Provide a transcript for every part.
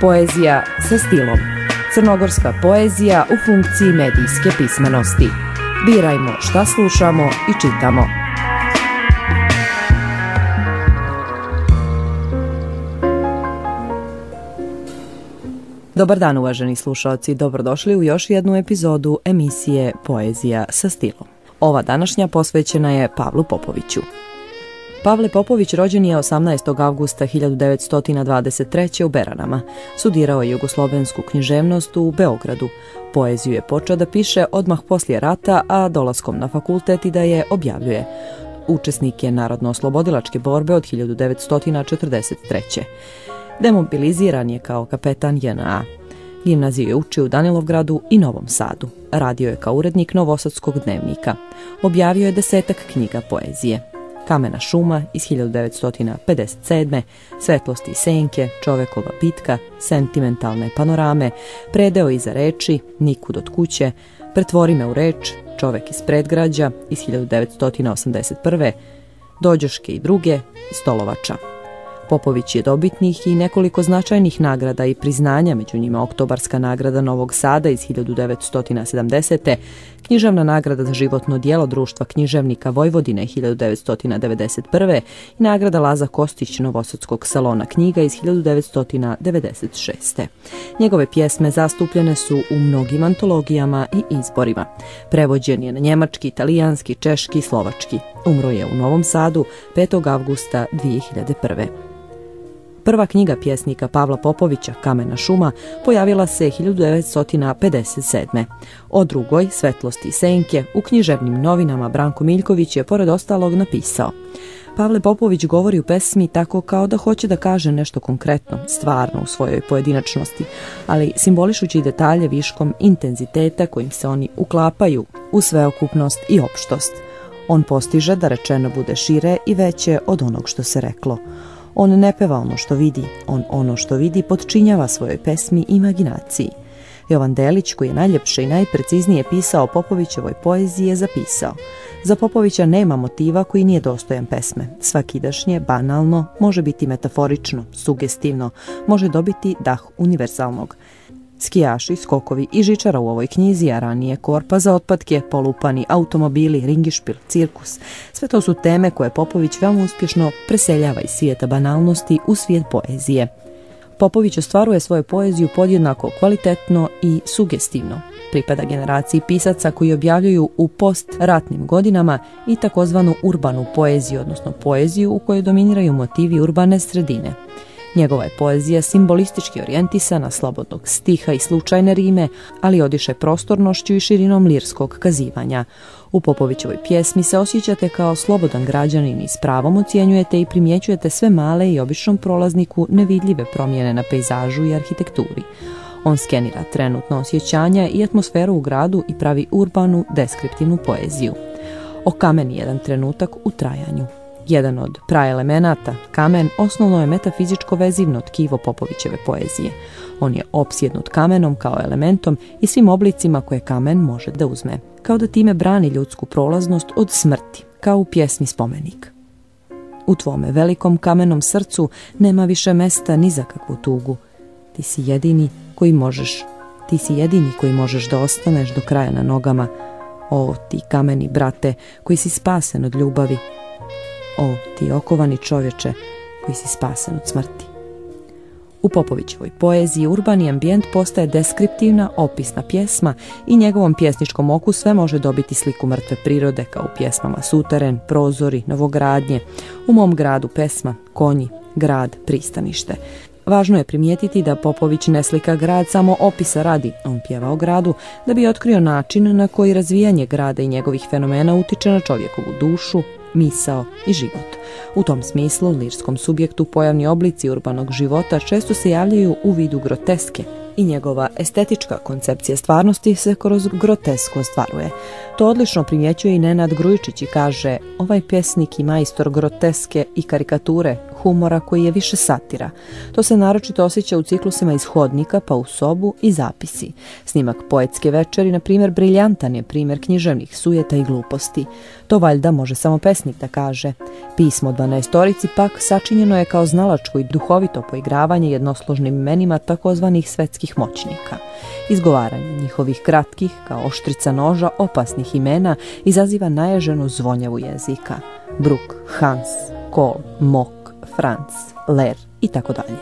Poezija sa stilom. Crnogorska poezija u funkciji medijske pismenosti. Birajmo šta slušamo i čitamo. Dobar dan uvaženi slušalci, dobrodošli u još jednu epizodu emisije Poezija sa stilom. Ova današnja posvećena je Pavlu Popoviću. Pavle Popović rođen je 18. augusta 1923. u Beranama. Sudirao je jugoslovensku književnost u Beogradu. Poeziju je počeo da piše odmah poslije rata, a dolaskom na fakultet i da je objavljuje. Učesnik je narodno-oslobodilačke borbe od 1943. Demobiliziran je kao kapetan JNA. Gimnaziju je učio u Danilovgradu i Novom Sadu. Radio je kao urednik Novosadskog dnevnika. Objavio je desetak knjiga poezije. Kamena šuma iz 1957. Svetlosti i senke, Čovekova pitka, Sentimentalne panorame, Predeo iza reči, Nikud od kuće, Pretvori me u reč, Čovek iz predgrađa iz 1981. Dođoške i druge, Stolovača. Popović je dobitnih i nekoliko značajnih nagrada i priznanja, među njima Oktobarska nagrada Novog Sada iz 1970. Književna nagrada za životno dijelo društva književnika Vojvodine 1991. i nagrada Laza Kostić Novosadskog salona knjiga iz 1996. Njegove pjesme zastupljene su u mnogim antologijama i izborima. Prevođen je na njemački, italijanski, češki i slovački. Umro je u Novom Sadu 5. avgusta 2001. Prva knjiga pjesnika Pavla Popovića, Kamena šuma, pojavila se 1957. O drugoj, Svetlosti i senke, u književnim novinama Branko Miljković je pored ostalog napisao. Pavle Popović govori u pesmi tako kao da hoće da kaže nešto konkretno, stvarno u svojoj pojedinačnosti, ali simbolišući detalje viškom intenziteta kojim se oni uklapaju u sveokupnost i opštost. On postiže da rečeno bude šire i veće od onog što se reklo. On ne peva ono što vidi, on ono što vidi podčinjava svojoj pesmi imaginaciji. Jovan Delić, koji je najljepše i najpreciznije pisao Popovićevoj poeziji, je zapisao Za Popovića nema motiva koji nije dostojan pesme. Svakidašnje, banalno, može biti metaforično, sugestivno, može dobiti dah univerzalnog skijaši, skokovi i žičara u ovoj knjizi, a ranije korpa za otpadke, polupani, automobili, ringišpil, cirkus. Sve to su teme koje Popović veoma uspješno preseljava iz svijeta banalnosti u svijet poezije. Popović ostvaruje svoju poeziju podjednako kvalitetno i sugestivno. Pripada generaciji pisaca koji objavljuju u post-ratnim godinama i takozvanu urbanu poeziju, odnosno poeziju u kojoj dominiraju motivi urbane sredine. Njegova je poezija simbolistički orijentisana slobodnog stiha i slučajne rime, ali odiše prostornošću i širinom lirskog kazivanja. U Popovićevoj pjesmi se osjećate kao slobodan građanin i s pravom ocjenjujete i primjećujete sve male i običnom prolazniku nevidljive promjene na pejzažu i arhitekturi. On skenira trenutno osjećanja i atmosferu u gradu i pravi urbanu, deskriptivnu poeziju. O kameni jedan trenutak u trajanju. Jedan od praelemenata, kamen, osnovno je metafizičko vezivno tkivo Popovićeve poezije. On je opsjednut kamenom kao elementom i svim oblicima koje kamen može da uzme, kao da time brani ljudsku prolaznost od smrti, kao u pjesmi spomenik. U tvome velikom kamenom srcu nema više mesta ni za kakvu tugu. Ti si jedini koji možeš, ti si jedini koji možeš da ostaneš do kraja na nogama. O, ti kameni brate, koji si spasen od ljubavi, O, ti okovani čovječe koji si spasan od smrti. U Popovićevoj poeziji urbani ambijent postaje deskriptivna, opisna pjesma i njegovom pjesničkom oku sve može dobiti sliku mrtve prirode kao u pjesmama Suteren, Prozori, Novogradnje, u mom gradu pesma, konji, grad, pristanište. Važno je primijetiti da Popović ne slika grad samo opisa radi, on pjeva o gradu, da bi otkrio način na koji razvijanje grada i njegovih fenomena utiče na čovjekovu dušu, misao i život. U tom smislu, lirskom subjektu pojavni oblici urbanog života često se javljaju u vidu groteske i njegova estetička koncepcija stvarnosti se kroz grotesku ostvaruje. To odlično primjećuje i Nenad Grujičić i kaže ovaj pjesnik i majstor groteske i karikature humora koji je više satira. To se naročito osjeća u ciklusima iz hodnika pa u sobu i zapisi. Snimak poetske večeri, na primjer, briljantan je primjer književnih sujeta i gluposti. To valjda može samo pesnik da kaže. Pismo 12 pak sačinjeno je kao znalačko i duhovito poigravanje jednosložnim imenima takozvanih svetskih moćnika. Izgovaranje njihovih kratkih, kao oštrica noža, opasnih imena izaziva naježenu zvonjavu jezika. Bruk, Hans, Kol, Mok, Franz, Ler i tako dalje.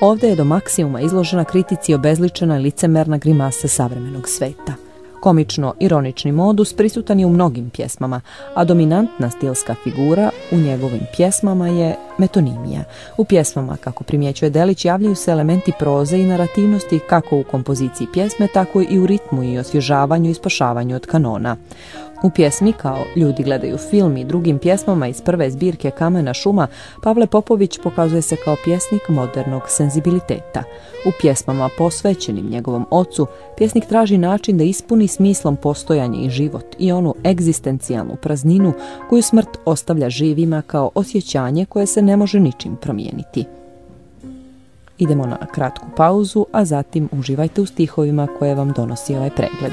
Ovdje je do maksimuma izložena kritici obezličena licemerna grimasa savremenog sveta. Komično-ironični modus prisutan je u mnogim pjesmama, a dominantna stilska figura u njegovim pjesmama je metonimija. U pjesmama, kako primjećuje Delić, javljaju se elementi proze i narativnosti kako u kompoziciji pjesme, tako i u ritmu i osvježavanju i spašavanju od kanona. U pjesmi kao Ljudi gledaju film i drugim pjesmama iz prve zbirke Kamena šuma, Pavle Popović pokazuje se kao pjesnik modernog senzibiliteta. U pjesmama posvećenim njegovom ocu, pjesnik traži način da ispuni smislom postojanje i život i onu egzistencijalnu prazninu koju smrt ostavlja živima kao osjećanje koje se ne može ničim promijeniti. Idemo na kratku pauzu, a zatim uživajte u stihovima koje vam donosi ovaj pregled.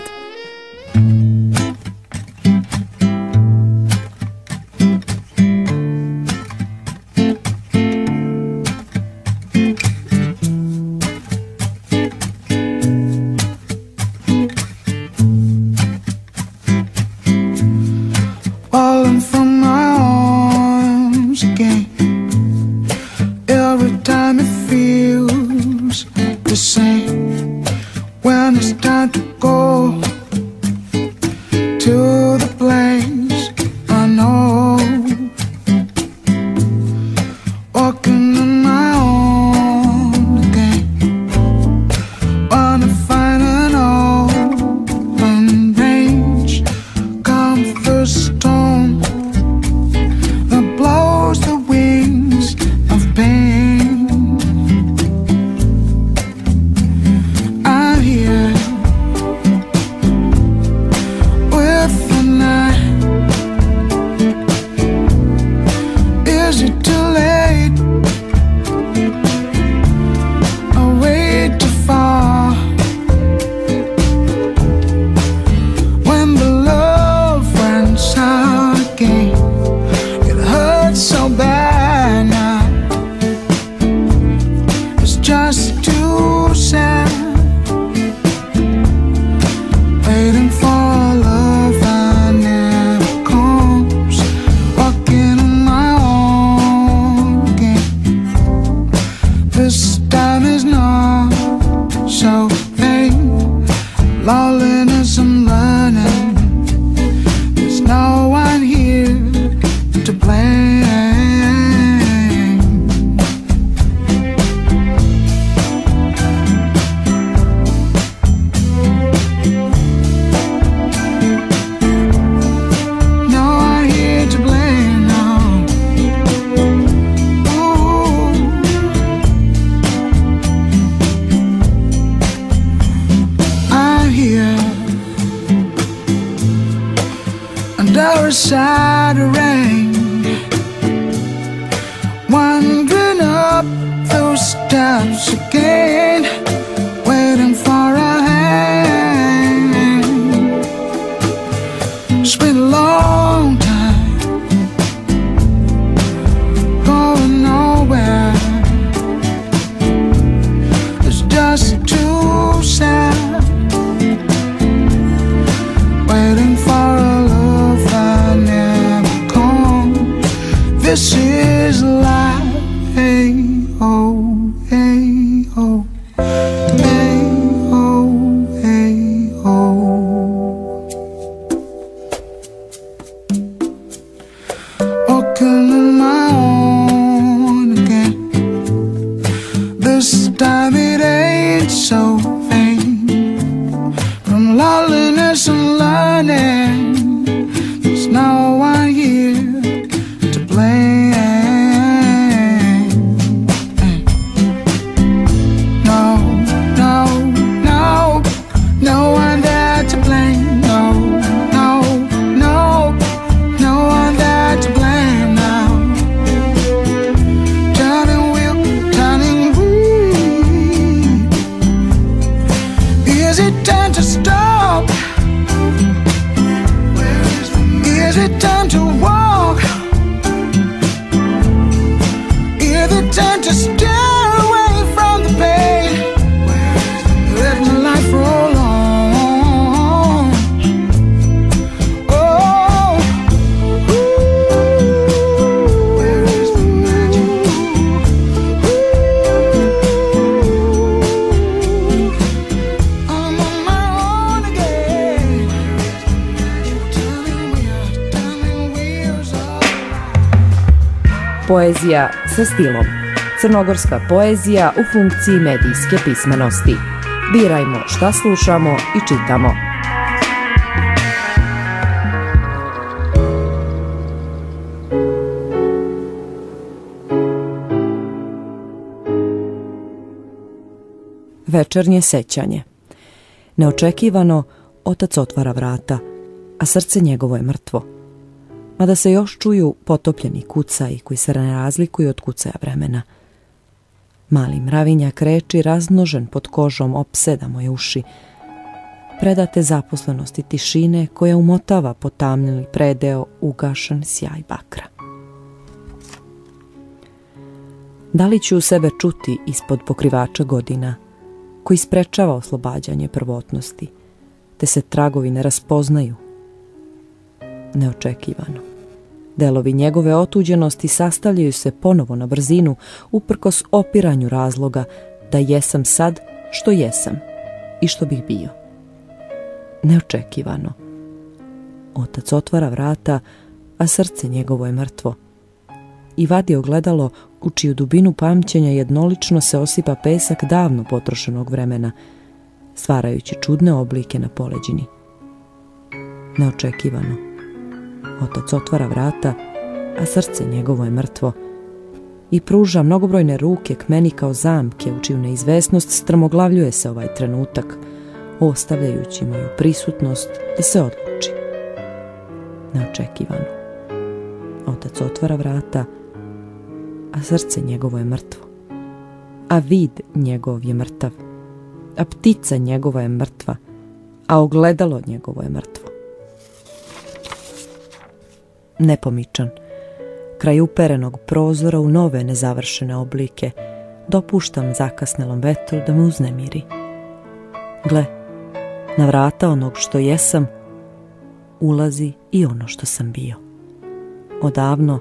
Poezija sa stilom. Crnogorska poezija u funkciji medijske pismenosti. Birajmo šta slušamo i čitamo. Večernje sećanje. Neočekivano, otac otvara vrata, a srce njegovo je mrtvo mada se još čuju potopljeni kucaji koji se ne razlikuju od kucaja vremena. Mali mravinjak reči raznožen pod kožom opseda moje uši. Predate zaposlenosti tišine koja umotava potamljeni predeo ugašen sjaj bakra. Da li ću sebe čuti ispod pokrivača godina, koji sprečava oslobađanje prvotnosti, te se tragovi ne raspoznaju? Neočekivano. Delovi njegove otuđenosti sastavljaju se ponovo na brzinu, uprkos opiranju razloga da jesam sad što jesam i što bih bio. Neočekivano. Otac otvara vrata, a srce njegovo je mrtvo. I vadi ogledalo u čiju dubinu pamćenja jednolično se osipa pesak davno potrošenog vremena, stvarajući čudne oblike na poleđini. Neočekivano. Otac otvara vrata, a srce njegovo je mrtvo i pruža mnogobrojne ruke k meni kao zamke u čiju neizvesnost strmoglavljuje se ovaj trenutak, ostavljajući moju prisutnost da se odluči. Neočekivano. Otac otvara vrata, a srce njegovo je mrtvo. A vid njegov je mrtav. A ptica njegova je mrtva. A ogledalo njegovo je mrtvo nepomičan. Kraj uperenog prozora u nove nezavršene oblike dopuštam zakasnelom vetru da me uznemiri. Gle, na vrata onog što jesam ulazi i ono što sam bio. Odavno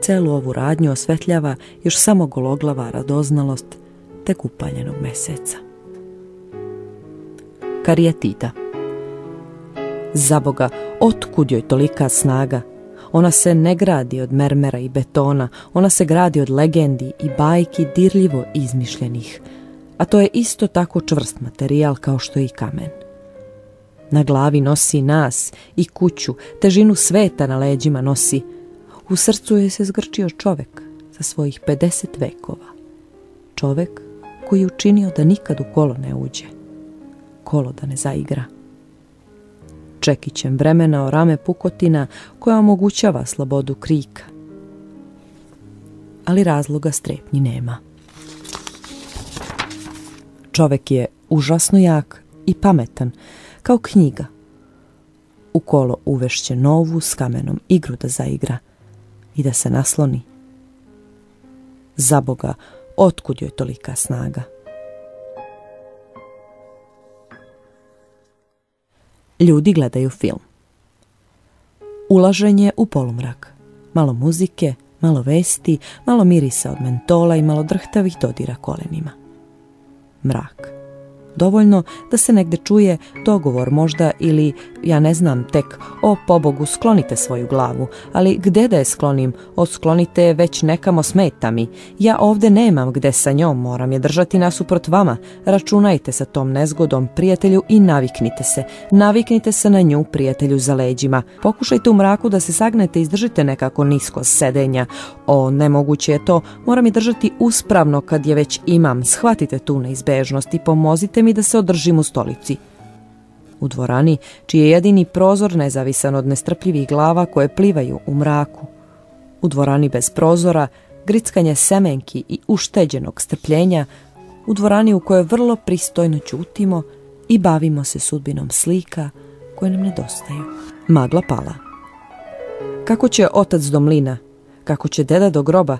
celu ovu radnju osvetljava još samo gologlava radoznalost tek upaljenog meseca. Karijatida Za Boga, otkud joj tolika snaga Ona se ne gradi od mermera i betona, ona se gradi od legendi i bajki dirljivo izmišljenih, a to je isto tako čvrst materijal kao što je i kamen. Na glavi nosi nas i kuću, težinu sveta na leđima nosi. U srcu je se zgrčio čovek sa svojih 50 vekova. Čovek koji je učinio da nikad u kolo ne uđe. Kolo da ne zaigra čekićem vremena o rame pukotina koja omogućava slobodu krika. Ali razloga strepnji nema. Čovek je užasno jak i pametan, kao knjiga. U kolo uvešće novu s kamenom igru da zaigra i da se nasloni. Za Boga, otkud joj tolika snaga? Ljudi gledaju film. Ulaženje u polumrak. Malo muzike, malo vesti, malo mirisa od mentola i malo drhtavih dodira kolenima. Mrak dovoljno da se negde čuje dogovor možda ili, ja ne znam, tek, o pobogu sklonite svoju glavu, ali gde da je sklonim, odsklonite je već nekamo smeta mi, ja ovde nemam gde sa njom, moram je držati nasuprot vama, računajte sa tom nezgodom, prijatelju, i naviknite se, naviknite se na nju, prijatelju, za leđima, pokušajte u mraku da se sagnete i izdržite nekako nisko sedenja, o, nemoguće je to, moram je držati uspravno kad je već imam, shvatite tu neizbežnost i pomozite mi da se održim u stolici. U dvorani, čiji je jedini prozor nezavisan od nestrpljivih glava koje plivaju u mraku. U dvorani bez prozora, grickanje semenki i ušteđenog strpljenja, u dvorani u kojoj vrlo pristojno ćutimo i bavimo se sudbinom slika koje nam nedostaju. Magla pala. Kako će otac do mlina, kako će deda do groba,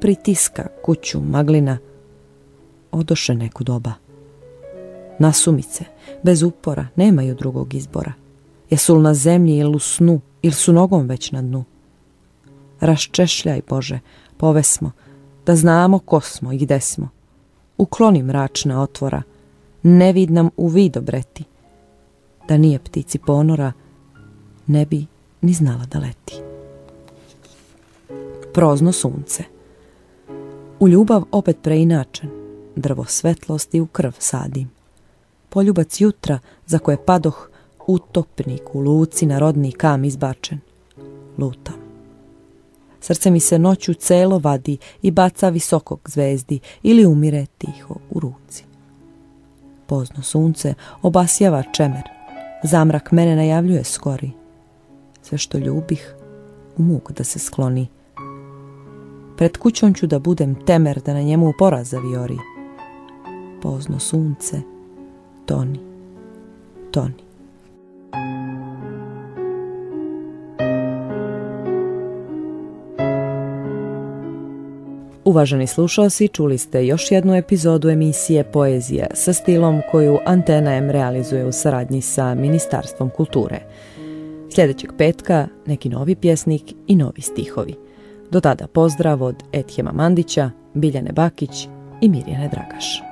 pritiska kuću maglina, odoše neku doba nasumice, bez upora, nemaju drugog izbora. Jesu li na zemlji ili u snu, ili su nogom već na dnu? Raščešljaj, Bože, povesmo, da znamo ko smo i gde smo. Ukloni mračna otvora, ne vid nam u vid obreti. Da nije ptici ponora, ne bi ni znala da leti. prozno sunce. U ljubav opet preinačen, drvo svetlosti u krv sadim. Poljubac jutra za koje padoh utopnik u luci na rodni kam izbačen. Lutam. Srce mi se noću celo vadi i baca visokog zvezdi ili umire tiho u ruci. Pozno sunce obasjava čemer, zamrak mene najavljuje skori. Sve što ljubih, u muk da se skloni. Pred kućom ću da budem temer da na njemu poraz zaviori. Pozno sunce, toni, toni. Uvaženi slušalci, čuli ste još jednu epizodu emisije Poezija sa stilom koju Antena M realizuje u saradnji sa Ministarstvom kulture. Sljedećeg petka neki novi pjesnik i novi stihovi. Do tada pozdrav od Etjema Mandića, Biljane Bakić i Mirjane Dragaš.